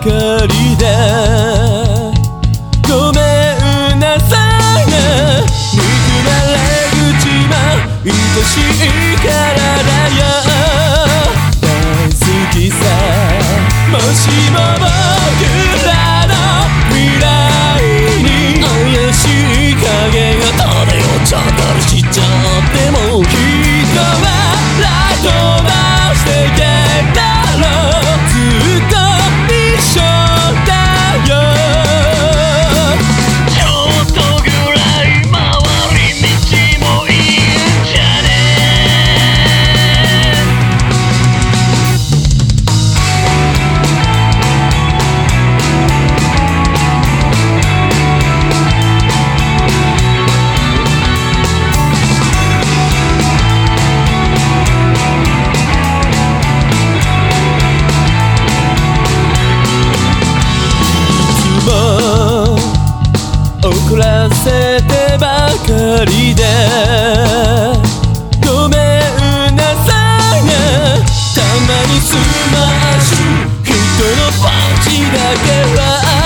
かりだごめんなさいな憎まれ口も愛しいから。人のパンチだけは